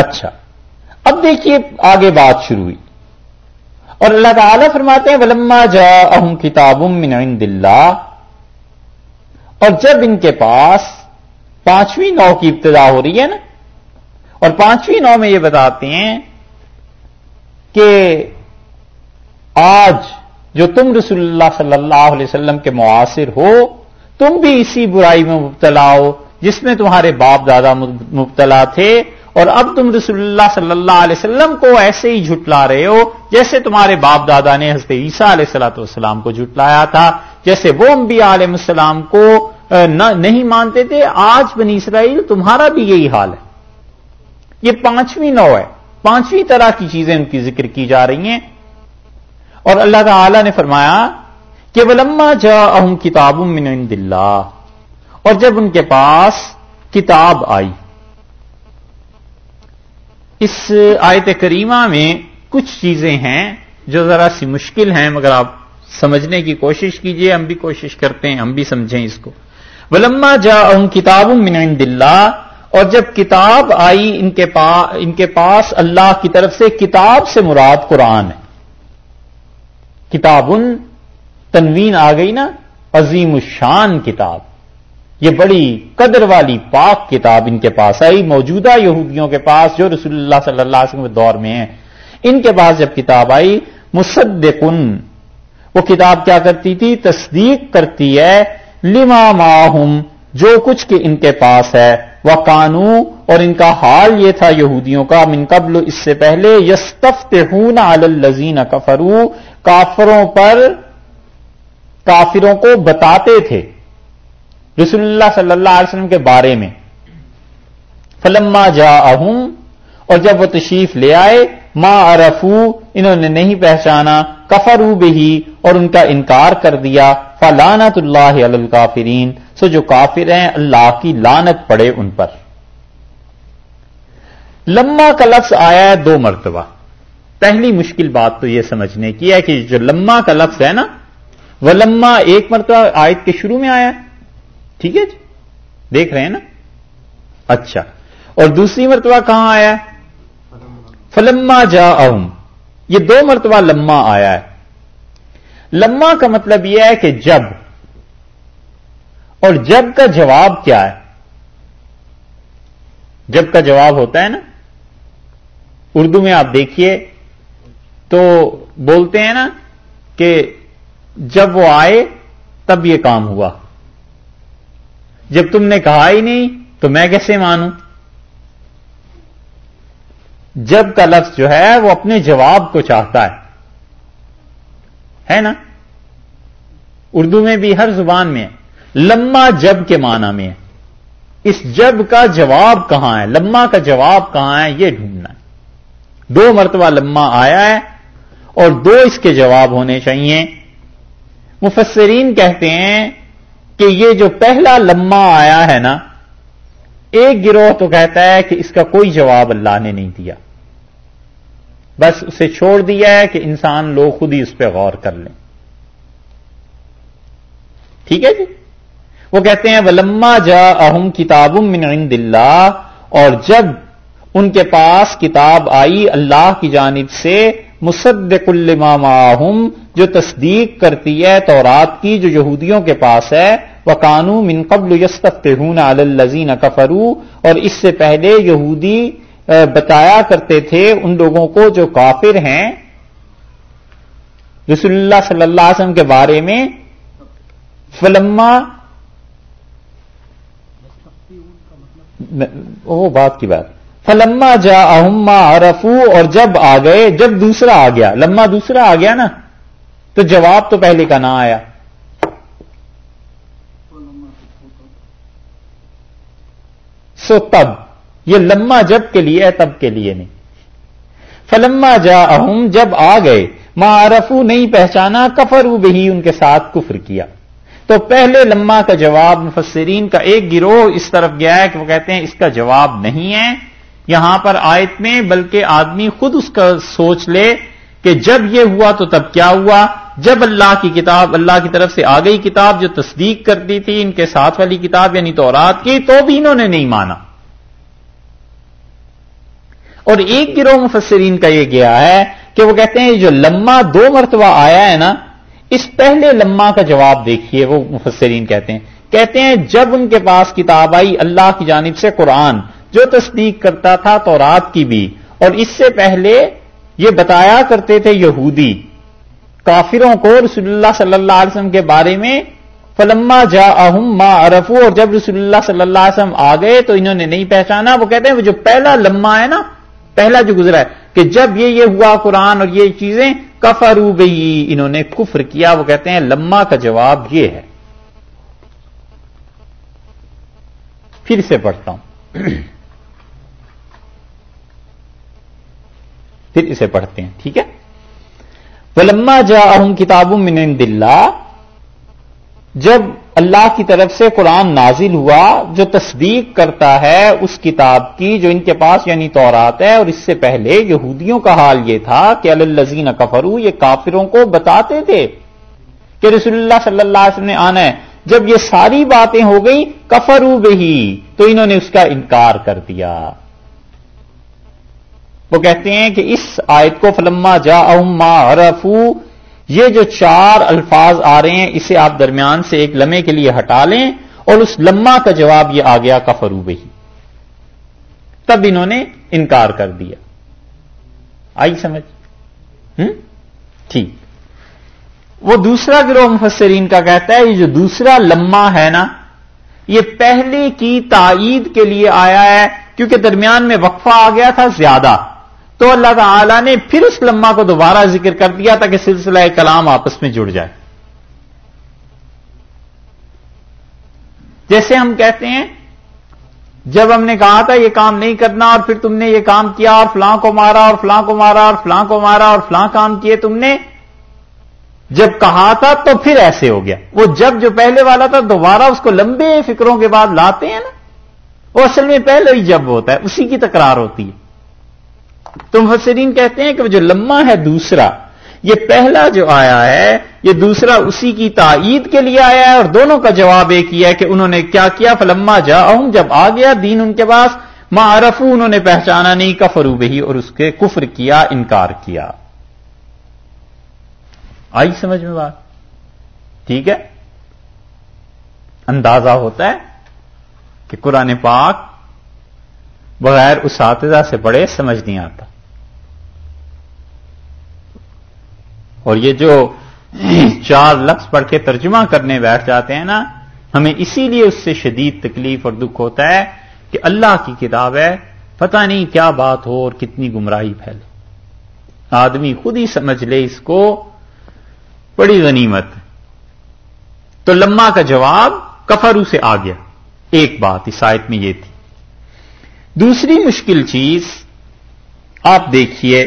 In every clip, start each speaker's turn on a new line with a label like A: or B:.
A: اچھا۔ اب دیکھیے آگے بات شروع ہوئی۔ اور اللہ تعالی فرماتے ہیں، ولما جا اہم کتاب من عند اللہ اور جب ان کے پاس پانچویں نو کی ابتدا ہو رہی ہے نا، اور پانچویں نو میں یہ بتاتے ہیں کہ آج جو تم رسول اللہ صلی اللہ علیہ وسلم کے معاصر ہو، تم بھی اسی برائی میں مبتلا ہو، جس میں تمہارے باپ دادا مبتلا تھے۔ اور اب تم رسول اللہ صلی اللہ علیہ وسلم کو ایسے ہی جھٹلا رہے ہو جیسے تمہارے باپ دادا نے حضرت عیسیٰ علیہ السلاۃ والسلام کو جھٹلایا تھا، جیسے وہ انبیاء علیہ السلام کو نہیں مانتے تھے، آج بنی اسرائیل تمہارا بھی یہی حال ہے۔ یہ پانچویں نو ہے۔ پانچویں طرح کی چیزیں ان کی ذکر کی جا رہی ہیں۔ اور اللہ تعالی نے فرمایا کہ ولما جا اہم کتاب من عند اللہ، اور جب ان کے پاس کتاب آئی اس آیت کریمہ میں کچھ چیزیں ہیں جو ذرا سی مشکل ہیں، مگر آپ سمجھنے کی کوشش کیجیے، ہم بھی کوشش کرتے ہیں، ہم بھی سمجھیں اس کو۔ ولما جا اہم کتاب من عند اللہ اور جب کتاب آئی، ان کے پاس ان کے پاس اللہ کی طرف سے کتاب سے مراد قرآن ہے۔ کتاب، تنوین آ گئی نا؟ عظیم الشان کتاب۔ یہ بڑی قدر والی پاک کتاب ان کے پاس آئی، موجودہ یہودیوں کے پاس جو رسول اللہ صلی اللہ علیہ وسلم کے دور میں ہیں۔ ان کے پاس جب کتاب آئی، مصدقن، وہ کتاب کیا کرتی تھی؟ تصدیق کرتی ہے، لما ماہم جو کچھ کہ ان کے پاس ہے۔ وہ قانو اور ان کا حال یہ تھا یہودیوں کا، من قبل، اس سے پہلے یستفت ہوں الزین کفرو کافروں پر کافروں کو بتاتے تھے۔ رسول اللہ صلی اللہ علیہ وسلم کے بارے میں۔ فلما جا اور جب وہ تشریف لے آئے، ما عرفو، انہوں نے نہیں پہچانا، کفرو بھی اور ان کا انکار کر دیا فلانت اللہ الکافرین۔ سو جو کافر ہیں، اللہ کی لانت پڑے ان پر۔ لما کا لفظ آیا ہے دو مرتبہ۔ پہلی مشکل بات تو یہ سمجھنے کی ہے کہ جو لما کا لفظ ہے نا، وہ لما ایک مرتبہ آیت کے شروع میں آیا ہے۔ ٹھیک ہے جی؟ دیکھ رہے ہیں نا؟ اچھا۔ اور دوسری مرتبہ کہاں آیا ہے؟ فلما جا یہ دو مرتبہ لما آیا ہے۔ لما کا مطلب یہ ہے کہ جب۔ اور جب کا جواب کیا ہے؟ جب کا جواب ہوتا ہے نا؟ اردو میں آپ دیکھیے۔ تو بولتے ہیں نا کہ جب وہ آئے، تب یہ کام ہوا۔ جب تم نے کہا ہی نہیں تو میں کیسے مانوں؟ جب کا لفظ جو ہے وہ اپنے جواب کو چاہتا ہے۔ ہے نا؟ اردو میں بھی ہر زبان میں ہے۔ لما جب کے معنی میں ہے۔ اس جب کا جواب کہاں ہے؟ لما کا جواب کہاں ہے؟ یہ ڈھونڈنا ہے۔ دو مرتبہ لما آیا ہے اور دو اس کے جواب ہونے چاہیے۔ مفسرین کہتے ہیں کہ یہ جو پہلا لما آیا ہے نا، ایک گروہ تو کہتا ہے کہ اس کا کوئی جواب اللہ نے نہیں دیا۔ بس اسے چھوڑ دیا ہے کہ انسان لوگ خود ہی اس پہ غور کر لیں۔ ٹھیک ہے جی؟ وہ کہتے ہیں، ولما جا اہم کتاب من عند اللہ اور جب ان کے پاس کتاب آئی اللہ کی جانب سے، مصدق معہم جو تصدیق کرتی ہے تورات کی، جو یہودیوں کے پاس ہے وہ قانو من قبل یستفتحون علی الذین اور اس سے پہلے یہودی بتایا کرتے تھے ان لوگوں کو جو کافر ہیں۔ رسول اللہ صلی اللہ علیہ وسلم کے بارے میں فلما وہ بات کی بات۔ فلما جا اہما رفو اور جب آ گئے، جب دوسرا آ گیا، لما دوسرا آ گیا نا، تو جواب تو پہلے کا نہ آیا۔ سو تب، یہ لما جب کے لیے تب کے لیے نہیں۔ فلما جا اہم جب آ گئے معرفو نہیں پہچانا کفر بھی ان کے ساتھ کفر کیا۔ تو پہلے لما کا جواب مفسرین کا ایک گروہ اس طرف گیا ہے کہ وہ کہتے ہیں، اس کا جواب نہیں ہے۔ یہاں پر آیت میں، بلکہ آدمی خود اس کا سوچ لے کہ جب یہ ہوا تو تب کیا ہوا۔ جب اللہ کی کتاب، اللہ کی طرف سے آ گئی کتاب جو تصدیق کرتی تھی، ان کے ساتھ والی کتاب یعنی تو کی، تو بھی انہوں نے نہیں مانا۔ اور ایک گروہ مفسرین کا یہ گیا ہے کہ وہ کہتے ہیں، جو لمحہ دو مرتبہ آیا ہے نا، اس پہلے لمحہ کا جواب دیکھیے، وہ مفسرین کہتے ہیں۔ کہتے ہیں، جب ان کے پاس کتاب آئی اللہ کی جانب سے قرآن، جو تصدیق کرتا تھا تو رات کی بھی، اور اس سے پہلے یہ بتایا کرتے تھے یہودی کافروں کو رسول اللہ صلی اللہ علیہ وسلم کے بارے میں فلما جا اہم ما ارفو اور جب رسول اللہ صلی اللہ علیہ وسلم آ گئے تو انہوں نے نہیں پہچانا۔ وہ کہتے ہیں وہ جو پہلا لمحہ ہے نا، پہلا جو گزرا ہے، کہ جب یہ یہ ہوا قرآن اور یہ چیزیں کفرو گئی انہوں نے کفر کیا۔ وہ کہتے ہیں لمحہ کا جواب یہ ہے۔ پھر سے پڑھتا ہوں۔ پھر اسے پڑھتے ہیں، ٹھیک ہے؟ ولما جا اہم کتاب من دلہ جب اللہ کی طرف سے قرآن نازل ہوا، جو تصدیق کرتا ہے اس کتاب کی، جو ان کے پاس یعنی تورات ہے، اور اس سے پہلے یہودیوں کا حال یہ تھا کہ الزین کفرو یہ کافروں کو بتاتے تھے کہ رسول اللہ صلی اللہ علیہ وسلم نے آنا ہے۔ جب یہ ساری باتیں ہو گئی کفرو بہی، تو انہوں نے اس کا انکار کر دیا۔ وہ کہتے ہیں کہ اس آیت کو فلما جا ما رفو یہ جو چار الفاظ آ رہے ہیں، اسے آپ درمیان سے ایک لمحے کے لیے ہٹا لیں اور اس لمحہ کا جواب یہ آ گیا کفرو بہی۔ تب انہوں نے انکار کر دیا۔ آئی سمجھ؟ ٹھیک۔ وہ دوسرا گروہ مفسرین کا کہتا ہے، یہ جو دوسرا لمحہ ہے نا، یہ پہلے کی تائید کے لیے آیا ہے، کیونکہ درمیان میں وقفہ آ گیا تھا زیادہ۔ تو اللہ تعالی نے پھر اس لمحہ کو دوبارہ ذکر کر دیا تاکہ سلسلہ کلام آپس میں جڑ جائے۔ جیسے ہم کہتے ہیں، جب ہم نے کہا تھا یہ کام نہیں کرنا اور پھر تم نے یہ کام کیا اور فلاں کو مارا اور فلاں کو مارا اور فلاں کو مارا اور فلاں کام کیے تم نے، جب کہا تھا تو پھر ایسے ہو گیا۔ وہ جب جو پہلے والا تھا دوبارہ اس کو لمبے فکروں کے بعد لاتے ہیں نا، وہ اصل میں پہلے ہی جب ہوتا ہے، اسی کی تکرار ہوتی ہے۔ تو مفسرین کہتے ہیں کہ وہ جو لمحہ ہے دوسرا، یہ پہلا جو آیا ہے، یہ دوسرا اسی کی تائید کے لیے آیا ہے اور دونوں کا جواب ایک ہی ہے کہ انہوں نے کیا کیا؟ فلما جا جب آ گیا دین ان کے پاس معرفو انہوں نے پہچانا نہیں کفرو بہی اور اس کے کفر کیا، انکار کیا۔ آئی سمجھ میں بات؟ ٹھیک ہے؟ اندازہ ہوتا ہے کہ قرآن پاک بغیر اساتذہ سے پڑھے سمجھ نہیں آتا۔ اور یہ جو چار لفظ پڑھ کے ترجمہ کرنے بیٹھ جاتے ہیں نا، ہمیں اسی لیے اس سے شدید تکلیف اور دکھ ہوتا ہے کہ اللہ کی کتاب ہے، پتہ نہیں کیا بات ہو اور کتنی گمراہی پھیلے آدمی خود ہی سمجھ لے اس کو۔ بڑی غنیمت۔ تو لما کا جواب کفرو سے آ گیا۔ ایک بات اس آیت میں یہ تھی۔ دوسری مشکل چیز آپ دیکھیے،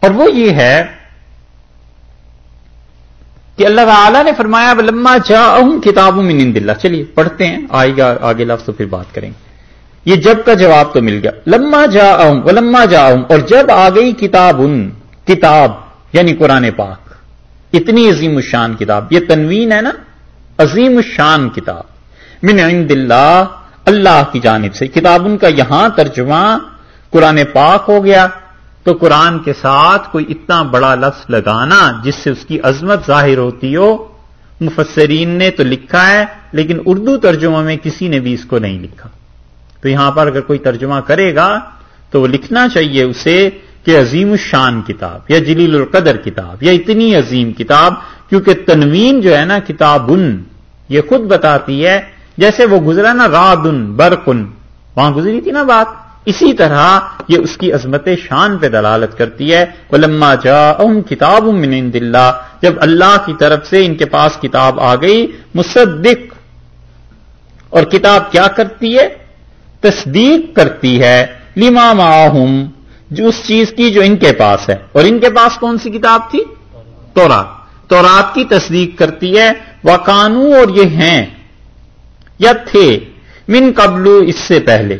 A: اور وہ یہ ہے کہ اللہ تعالی نے فرمایا لما چاہ کتابوں میں نند اللہ. چلیے، پڑھتے ہیں، آئے گا، آگے لفظ تو پھر بات کریں گے۔ یہ جب کا جواب تو مل گیا۔ لما جا و لما جا اور جب آ گئی کتاب ان کتاب یعنی قرآن پاک۔ اتنی عظیم الشان کتاب۔ یہ تنوین ہے نا؟ عظیم الشان کتاب۔ من عند اللہ اللہ کی جانب سے۔ کتاب ان کا یہاں ترجمہ قرآن پاک ہو گیا۔ تو قرآن کے ساتھ کوئی اتنا بڑا لفظ لگانا جس سے اس کی عظمت ظاہر ہوتی ہو، مفسرین نے تو لکھا ہے، لیکن اردو ترجمہ میں کسی نے بھی اس کو نہیں لکھا۔ تو یہاں پر اگر کوئی ترجمہ کرے گا، تو وہ لکھنا چاہیے اسے کہ عظیم الشان کتاب، یا جلیل القدر کتاب، یا اتنی عظیم کتاب، کیونکہ تنوین جو ہے نا کتاب ان یہ خود بتاتی ہے، جیسے وہ گزرا نا رادن برقن، وہاں گزری تھی نا بات، اسی طرح یہ اس کی عظمت شان پہ دلالت کرتی ہے، ولما جا کتاب من دلہ جب اللہ کی طرف سے ان کے پاس کتاب آ گئی، مصدق، اور کتاب کیا کرتی ہے؟ تصدیق کرتی ہے، لما معاہم جو اس چیز کی جو ان کے پاس ہے۔ اور ان کے پاس کون سی کتاب تھی؟ تورات۔ تورات کی تصدیق کرتی ہے وہ کانو اور یہ ہیں، یا تھے، من قبل اس سے پہلے۔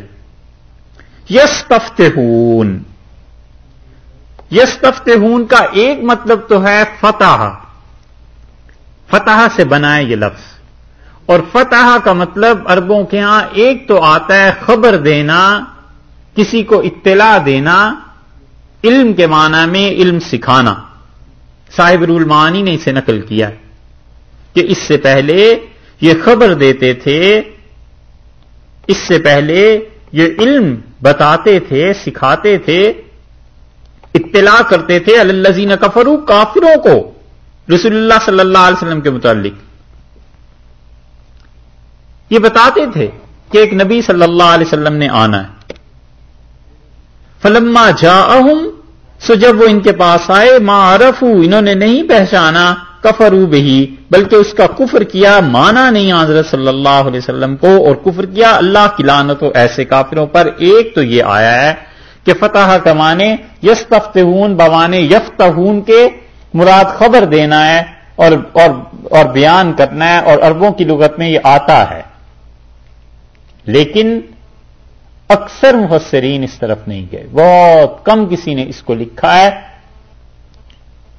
A: یس تفتہون یس تفتہون کا ایک مطلب تو ہے فتح۔ فتح سے بنائے یہ لفظ۔ اور فتح کا مطلب اربوں کے ہاں ایک تو آتا ہے خبر دینا کسی کو اطلاع دینا، علم کے معنی میں علم سکھانا۔ صاحب رول معنی نے اسے نقل کیا کہ اس سے پہلے یہ خبر دیتے تھے، اس سے پہلے یہ علم بتاتے تھے، سکھاتے تھے، اطلاع کرتے تھے الزین کفرو کافروں کو، رسول اللہ صلی اللہ علیہ وسلم کے متعلق۔ یہ بتاتے تھے کہ ایک نبی صلی اللہ علیہ وسلم نے آنا ہے۔ فلما جا سو جب وہ ان کے پاس آئے ماں انہوں نے نہیں پہچانا کفرو بہی بلکہ اس کا کفر کیا مانا نہیں حضرت صلی اللہ علیہ وسلم کو اور کفر کیا اللہ کی لانت و ایسے کافروں پر۔ ایک تو یہ آیا ہے کہ فتح کمانے یس تفتون بوانے یفتہون کے مراد خبر دینا ہے اور اور, اور بیان کرنا ہے اور اربوں کی لغت میں یہ آتا ہے۔ لیکن اکثر مفسرین اس طرف نہیں گئے۔ بہت کم کسی نے اس کو لکھا ہے۔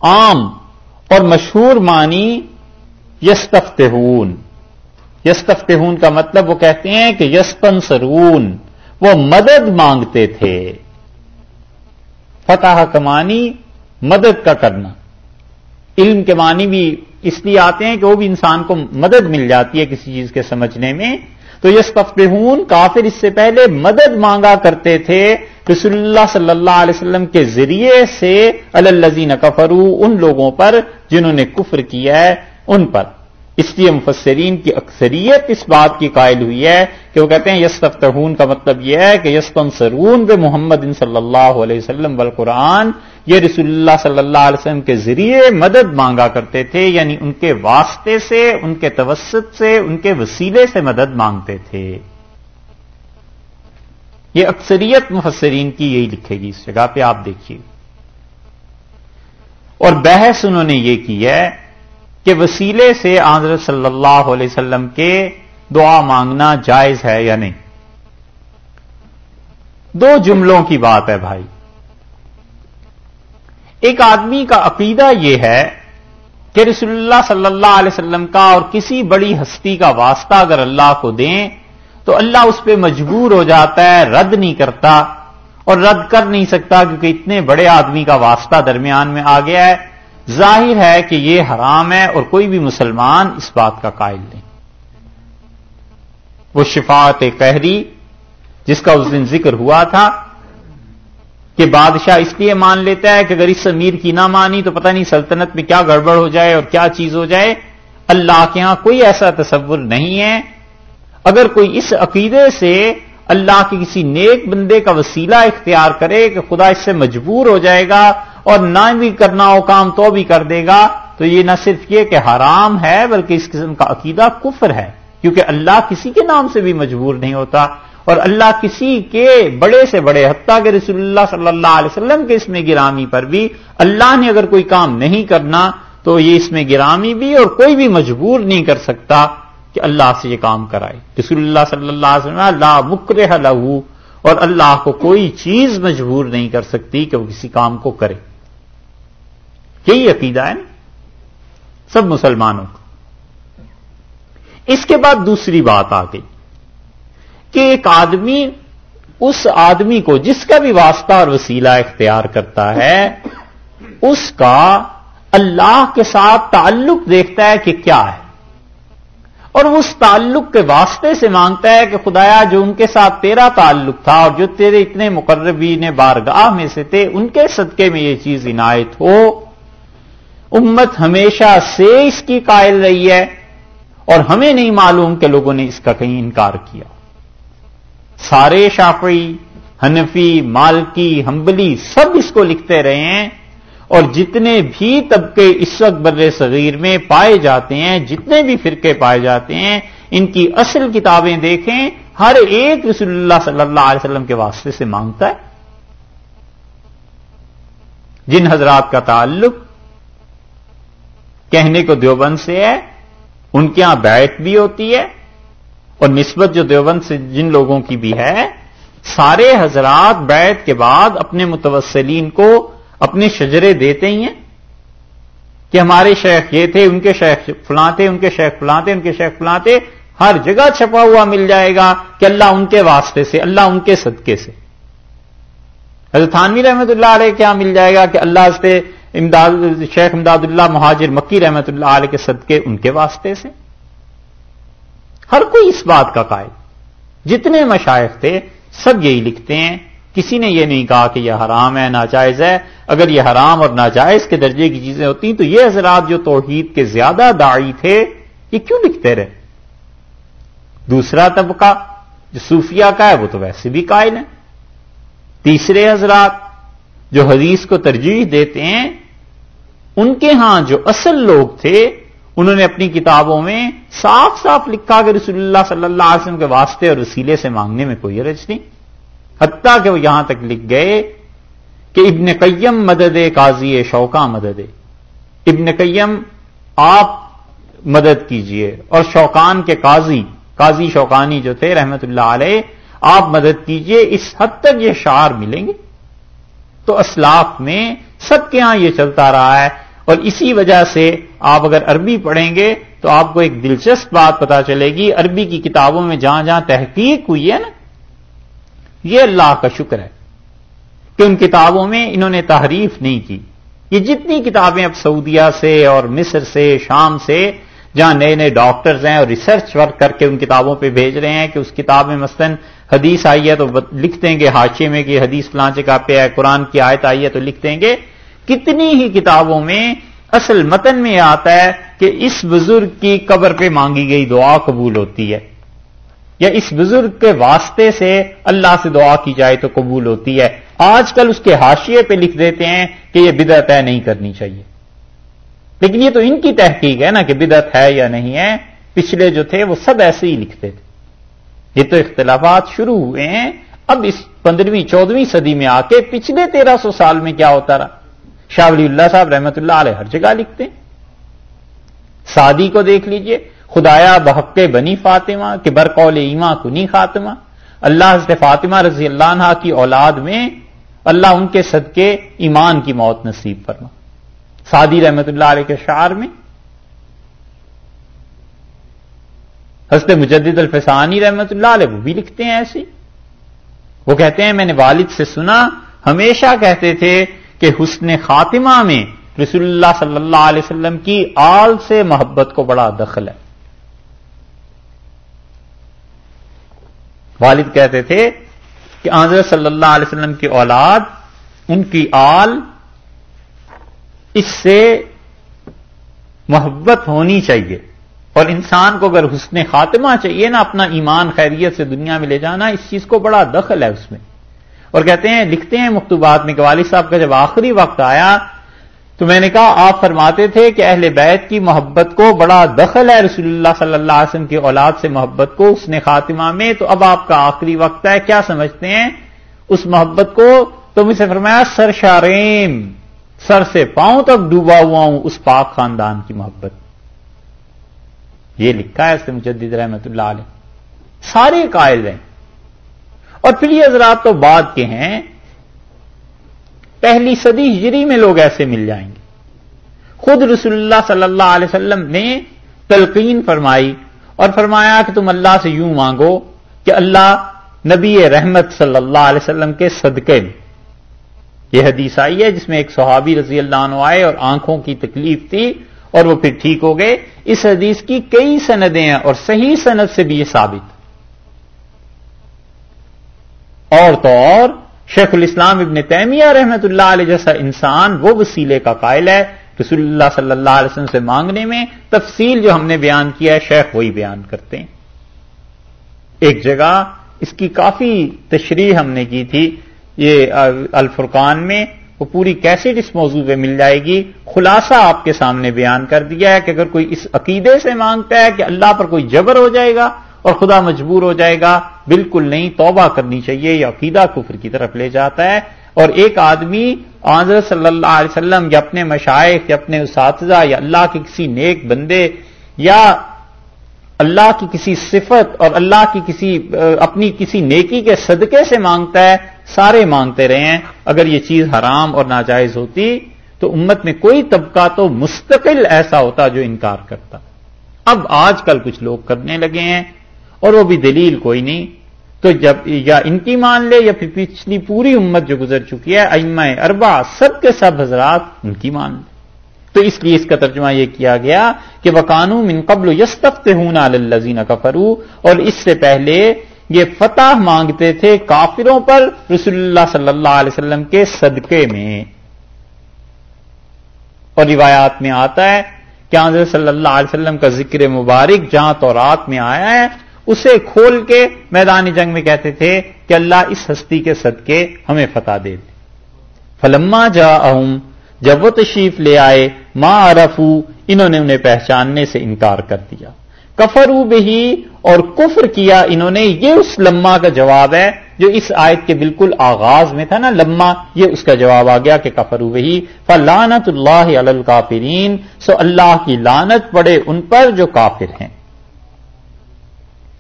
A: عام اور مشہور معنی یستفتہون یستفتہون کا مطلب وہ کہتے ہیں کہ یسپن سرون وہ مدد مانگتے تھے۔ فتح کا معنی مدد کا کرنا۔ علم کے معنی بھی اس لیے آتے ہیں کہ وہ بھی انسان کو مدد مل جاتی ہے کسی چیز کے سمجھنے میں۔ تو یہ کافر کافر اس سے پہلے مدد مانگا کرتے تھے رسول اللہ صلی اللہ علیہ وسلم کے ذریعے سے الزین کفرو ان لوگوں پر جنہوں نے کفر کیا ہے، ان پر۔ اس لیے مفسرین کی اکثریت اس بات کی قائل ہوئی ہے کہ وہ کہتے ہیں یستفتحون کا مطلب یہ ہے کہ یس سرون بے محمد صلی اللہ علیہ وسلم بالقرآن یہ رسول اللہ صلی اللہ علیہ وسلم کے ذریعے مدد مانگا کرتے تھے یعنی ان کے واسطے سے، ان کے توسط سے، ان کے وسیلے سے مدد مانگتے تھے۔ یہ اکثریت مفسرین کی یہی لکھے گی، اس جگہ پہ آپ دیکھیے۔ اور بحث انہوں نے یہ کی ہے کہ وسیلے سے آضر صلی اللہ علیہ وسلم کے دعا مانگنا جائز ہے یا نہیں۔ دو جملوں کی بات ہے بھائی۔ ایک آدمی کا عقیدہ یہ ہے کہ رسول اللہ صلی اللہ علیہ وسلم کا اور کسی بڑی ہستی کا واسطہ اگر اللہ کو دیں تو اللہ اس پہ مجبور ہو جاتا ہے، رد نہیں کرتا اور رد کر نہیں سکتا کیونکہ اتنے بڑے آدمی کا واسطہ درمیان میں آ گیا ہے۔ ظاہر ہے کہ یہ حرام ہے اور کوئی بھی مسلمان اس بات کا قائل نہیں۔ وہ شفاعت قہری، جس کا اس دن ذکر ہوا تھا کہ بادشاہ اس لیے مان لیتا ہے کہ اگر اس امیر کی نہ مانی تو پتہ نہیں سلطنت میں کیا گڑبڑ ہو جائے اور کیا چیز ہو جائے۔ اللہ کے ہاں کوئی ایسا تصور نہیں ہے۔ اگر کوئی اس عقیدے سے اللہ کے کسی نیک بندے کا وسیلہ اختیار کرے کہ خدا اس سے مجبور ہو جائے گا اور نہ بھی کرنا ہو کام تو بھی کر دے گا، تو یہ نہ صرف یہ کہ حرام ہے بلکہ اس قسم کا عقیدہ کفر ہے۔ کیونکہ اللہ کسی کے نام سے بھی مجبور نہیں ہوتا۔ اور اللہ کسی کے بڑے سے بڑے، حتیٰ کہ رسول اللہ صلی اللہ علیہ وسلم کے اس میں گرامی پر بھی، اللہ نے اگر کوئی کام نہیں کرنا تو یہ اس میں گرامی بھی اور کوئی بھی مجبور نہیں کر سکتا کہ اللہ سے یہ کام کرائے۔ رسول اللہ صلی اللہ علیہ وسلم اللہ مکر لہو اور اللہ کو کوئی چیز مجبور نہیں کر سکتی کہ وہ کسی کام کو کرے۔ یہی عقیدہ ہے نا؟ سب مسلمانوں کا۔ اس کے بعد دوسری بات آ گئی۔ کہ ایک آدمی اس آدمی کو جس کا بھی واسطہ اور وسیلہ اختیار کرتا ہے، اس کا اللہ کے ساتھ تعلق دیکھتا ہے کہ کیا ہے۔ اور اس تعلق کے واسطے سے مانگتا ہے کہ خدایا جو ان کے ساتھ تیرا تعلق تھا اور جو تیرے اتنے مقربین بارگاہ میں سے تھے، ان کے صدقے میں یہ چیز عنایت ہو۔ امت ہمیشہ سے اس کی قائل رہی ہے اور ہمیں نہیں معلوم کہ لوگوں نے اس کا کہیں انکار کیا۔ سارے شافعی، حنفی، مالکی ہمبلی سب اس کو لکھتے رہے ہیں اور جتنے بھی طبقے اس وقت بر صغیر میں پائے جاتے ہیں، جتنے بھی فرقے پائے جاتے ہیں، ان کی اصل کتابیں دیکھیں، ہر ایک رسول اللہ صلی اللہ علیہ وسلم کے واسطے سے مانگتا ہے۔ جن حضرات کا تعلق کہنے کو دیوبند سے ہے، ان کے یہاں بیعت بھی ہوتی ہے اور نسبت جو دیوبند سے جن لوگوں کی بھی ہے، سارے حضرات بیعت کے بعد اپنے متوسلین کو اپنے شجرے دیتے ہی ہیں کہ ہمارے شیخ یہ تھے، ان کے شیخ فلاں تھے، ان کے شیخ فلاں تھے، ان کے شیخ فلاں تھے، ہر جگہ چھپا ہوا مل جائے گا کہ اللہ ان کے واسطے سے، اللہ ان کے صدقے سے۔ حضرت تھانوی رحمت اللہ علیہ کیا مل جائے گا کہ اللہ سے امداد، شیخ امداد اللہ مہاجر مکی رحمت اللہ علیہ کے صدقے ان کے واسطے سے۔ ہر کوئی اس بات کا قائل۔ جتنے مشائق تھے، سب یہی لکھتے ہیں، کسی نے یہ نہیں کہا کہ یہ حرام ہے، ناجائز ہے۔ اگر یہ حرام اور ناجائز کے درجے کی چیزیں ہوتی تو یہ حضرات جو توحید کے زیادہ داعی تھے، یہ کیوں لکھتے رہے؟ دوسرا طبقہ جو صوفیہ کا ہے، وہ تو ویسے بھی قائل ہے تیسرے حضرات جو حدیث کو ترجیح دیتے ہیں، ان کے ہاں جو اصل لوگ تھے انہوں نے اپنی کتابوں میں صاف صاف لکھا کہ رسول اللہ صلی اللہ علیہ وسلم کے واسطے اور وسیلے سے مانگنے میں کوئی عرض نہیں۔ حتیٰ کہ وہ یہاں تک لکھ گئے کہ ابن قیم مدد قاضی شوقا مدد۔ ابن قیم، آپ مدد کیجیے۔ اور شوقان کے قاضی قاضی شوقانی جو تھے، رحمت اللہ علیہ، آپ مدد کیجیے، اس حد تک یہ شعر ملیں گے۔ تو اسلاف میں سب کے ہاں یہ چلتا رہا ہے اور اسی وجہ سے آپ اگر عربی پڑھیں گے تو آپ کو ایک دلچسپ بات پتا چلے گی، عربی کی کتابوں میں جہاں جہاں تحقیق ہوئی ہے نا، یہ اللہ کا شکر ہے کہ ان کتابوں میں انہوں نے تحریف نہیں کی۔ یہ جتنی کتابیں اب سعودیہ سے اور مصر سے، شام سے، جہاں نئے نئے ڈاکٹرز ہیں اور ریسرچ ورک کر کے ان کتابوں پہ بھیج رہے ہیں کہ اس کتاب میں مثلاً حدیث آئی ہے تو لکھ دیں گے حاشے میں کہ حدیث فلانچے کا پہ ہے قرآن کی آیت آئی ہے تو لکھ دیں گے۔ کتنی ہی کتابوں میں اصل متن میں آتا ہے کہ اس بزرگ کی قبر پہ مانگی گئی دعا قبول ہوتی ہے۔ یا اس بزرگ کے واسطے سے اللہ سے دعا کی جائے تو قبول ہوتی ہے۔ آج کل اس کے حاشیے پہ لکھ دیتے ہیں کہ یہ بدعت ہے، نہیں کرنی چاہیے۔ لیکن یہ تو ان کی تحقیق ہے نا کہ بدعت ہے یا نہیں ہے۔ پچھلے جو تھے وہ سب ایسے ہی لکھتے تھے۔ یہ تو اختلافات شروع ہوئے ہیں۔ اب اس پندرہویں، چودہویں صدی میں آ کے پچھلے تیرہ سو سال میں کیا ہوتا رہا؟ شاہ ولی اللہ صاحب رحمت اللہ علیہ ہر جگہ لکھتے ہیں۔ سادی کو دیکھ لیجیے، خدایا بحق بنی فاطمہ، کہ برقول ایما کنی خاتمہ۔ اللہ حضرت فاطمہ رضی اللہ عنہ کی اولاد میں اللہ ان کے صدقے ایمان کی موت نصیب فرما۔ سعدی رحمت اللہ علیہ کے شعر میں۔ حضرت مجدد الفسانی رحمت اللہ علیہ وہ بھی لکھتے ہیں ایسی وہ کہتے ہیں، میں نے والد سے سنا، ہمیشہ کہتے تھے کہ حسن خاتمہ میں رسول اللہ صلی اللہ علیہ وسلم کی آل سے محبت کو بڑا دخل ہے۔ والد کہتے تھے کہ آضر صلی اللہ علیہ وسلم کی اولاد، ان کی آل اس سے محبت ہونی چاہیے۔ اور انسان کو اگر حسن خاتمہ چاہیے نا، اپنا ایمان خیریت سے دنیا میں لے جانا، اس چیز کو بڑا دخل ہے اس میں۔ اور کہتے ہیں، لکھتے ہیں مکتوبات میں کہ والد صاحب کا جب آخری وقت آیا تو میں نے کہا، آپ فرماتے تھے کہ اہل بیت کی محبت کو بڑا دخل ہے رسول اللہ صلی اللہ علیہ وسلم کی اولاد سے محبت کو اس نے خاتمہ میں، تو اب آپ کا آخری وقت ہے، کیا سمجھتے ہیں؟ اس محبت کو تو مجھ سے فرمایا، سر شاریم سر سے پاؤں تک ڈوبا ہوا ہوں اس پاک خاندان کی محبت۔ یہ لکھا ہے اس سے مجدد رحمت اللہ علیہ۔ سارے قائل ہیں۔ اور پھر یہ حضرات تو بعد کے ہیں، پہلی صدی ہجری میں لوگ ایسے مل جائیں گے۔ خود رسول اللہ صلی اللہ علیہ وسلم نے تلقین فرمائی اور فرمایا کہ تم اللہ سے یوں مانگو کہ اللہ نبی رحمت صلی اللہ علیہ وسلم کے صدقے میں یہ حدیث آئی ہے جس میں ایک صحابی رضی اللہ عنہ آئے اور آنکھوں کی تکلیف تھی اور وہ پھر ٹھیک ہو گئے۔ اس حدیث کی کئی سندیں ہیں اور صحیح سند سے بھی یہ ثابت اور تو اور شیخ الاسلام ابن تیمیہ رحمت اللہ علیہ جیسا انسان وہ وسیلے کا قائل ہے رسول اللہ صلی اللہ علیہ وسلم سے مانگنے میں تفصیل جو ہم نے بیان کیا ہے شیخ وہی بیان کرتے ہیں۔ ایک جگہ اس کی کافی تشریح ہم نے کی تھی، یہ الفرقان میں وہ پوری کیسٹ اس موضوع پہ مل جائے گی۔ خلاصہ آپ کے سامنے بیان کر دیا ہے کہ اگر کوئی اس عقیدے سے مانگتا ہے کہ اللہ پر کوئی جبر ہو جائے گا اور خدا مجبور ہو جائے گا، بالکل نہیں، توبہ کرنی چاہیے، یہ عقیدہ کفر کی طرف لے جاتا ہے۔ اور ایک آدمی آضر صلی اللہ علیہ وسلم، یا اپنے مشائق یا اپنے اساتذہ، یا اللہ کے کسی نیک بندے، یا اللہ کی کسی صفت اور اللہ کی کسی، اپنی کسی نیکی کے صدقے سے مانگتا ہے، سارے مانگتے رہے ہیں۔ اگر یہ چیز حرام اور ناجائز ہوتی، تو امت میں کوئی طبقہ تو مستقل ایسا ہوتا جو انکار کرتا۔ اب آج کل کچھ لوگ کرنے لگے ہیں۔ اور وہ بھی دلیل کوئی نہیں۔ تو جب یا ان کی مان لے یا پھر پچھلی پوری امت جو گزر چکی ہے، ائمہ اربا سب کے سب حضرات ان کی مان لے۔ تو اس لیے اس کا ترجمہ یہ کیا گیا کہ وہ قانون قبل یستفت ہوں الزین کفرو اور اس سے پہلے یہ فتح مانگتے تھے کافروں پر رسول اللہ صلی اللہ علیہ وسلم کے صدقے میں۔ اور روایات میں آتا ہے کہ حضرت صلی اللہ علیہ وسلم کا ذکر مبارک جہاں تو رات میں آیا ہے اسے کھول کے میدانی جنگ میں کہتے تھے کہ اللہ اس ہستی کے صدقے ہمیں فتح دے دے۔ فلما جا جب وہ تشریف لے آئے ماں عرفو، انہوں نے انہیں پہچاننے سے انکار کر دیا۔ کفرو بہی، اور کفر کیا انہوں نے، یہ اس لمحہ کا جواب ہے جو اس آیت کے بالکل آغاز میں تھا نا لمحہ یہ اس کا جواب آ گیا کہ کفرو بہی۔ فلانت اللہ الکافرین، سو اللہ کی لانت پڑے ان پر جو کافر ہیں۔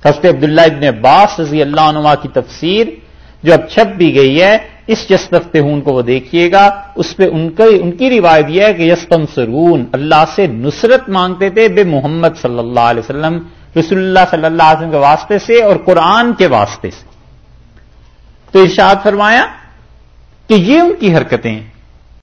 A: حضرت عبداللہ ابن عباس رضی اللہ عنہ کی تفسیر جو اب چھپ بھی گئی ہے، اس جسفتے ہوں کو وہ دیکھیے گا۔ اس پہ ان ان کی روایت یہ ہے کہ یسپم سرون اللہ سے نصرت مانگتے تھے بے محمد صلی اللہ علیہ وسلم، رسول اللہ صلی اللہ علیہ وسلم کے واسطے سے اور قرآن کے واسطے سے۔ تو ارشاد فرمایا کہ یہ ان کی حرکتیں